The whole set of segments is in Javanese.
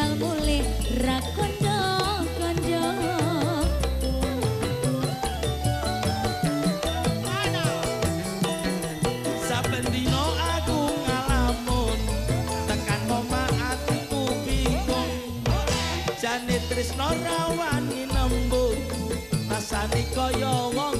tinggal boleh rakondo konjo saben dino aku ngalamun tekan moma atiku bingung. Jane tresno rawani nembung rasane kaya wong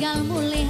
saben